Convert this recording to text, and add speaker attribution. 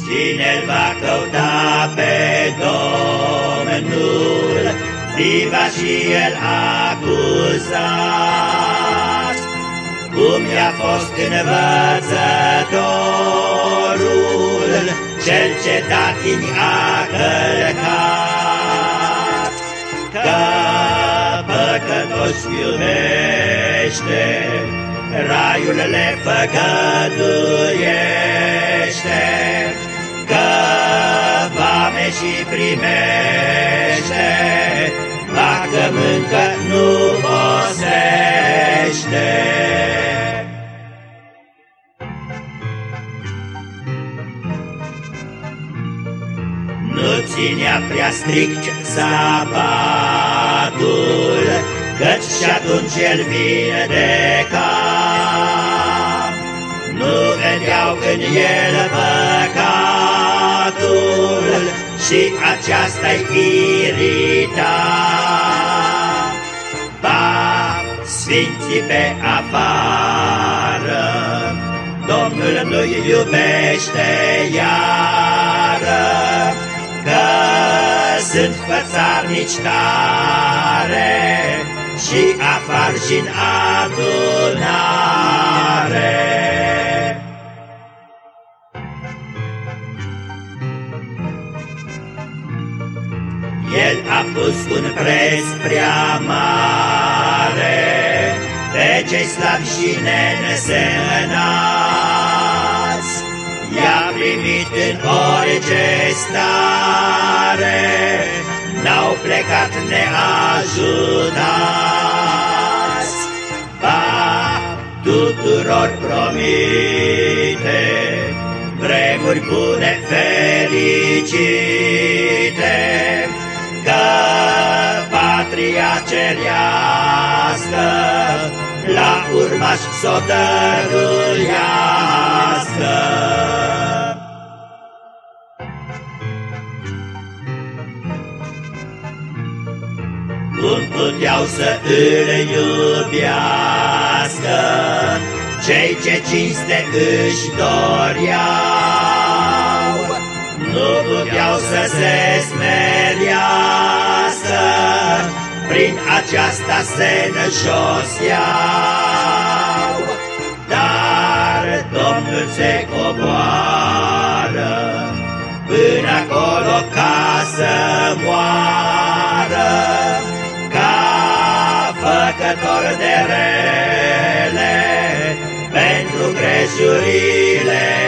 Speaker 1: Cine va căuta pe Domnul, zi va și el acuzat. Cum i-a fost învățătorul, cel ce tatini a călcat. Că păcătoși iubește, raiul le făgăduiește, și primește, dacă mâncă nu osește. Nu ținea prea strict sabatul, Căci și atunci el vindeca. Nu vedeau în el păcatul Și aceasta-i irita. Ba, sfinții pe afară, Domnul nu-i iubește iară, Că sunt fățarnici tare, și afară și în adunare. A pus un preț prea mare pe cei slabi și nenesemnați. I-a primit în orice stare, n-au plecat neajutați. Ba, tuturor promite, vremuri bune fericite, că patria cerească la urmaș s-o dăruiască. cum puteau să îl iubească cei ce cinste își doreau. Nu puteau să se smeriască, prin aceasta se năjoseau. Dar Domnul se coboară până acolo ca să moară, făcător de rele, pentru greșurile mele.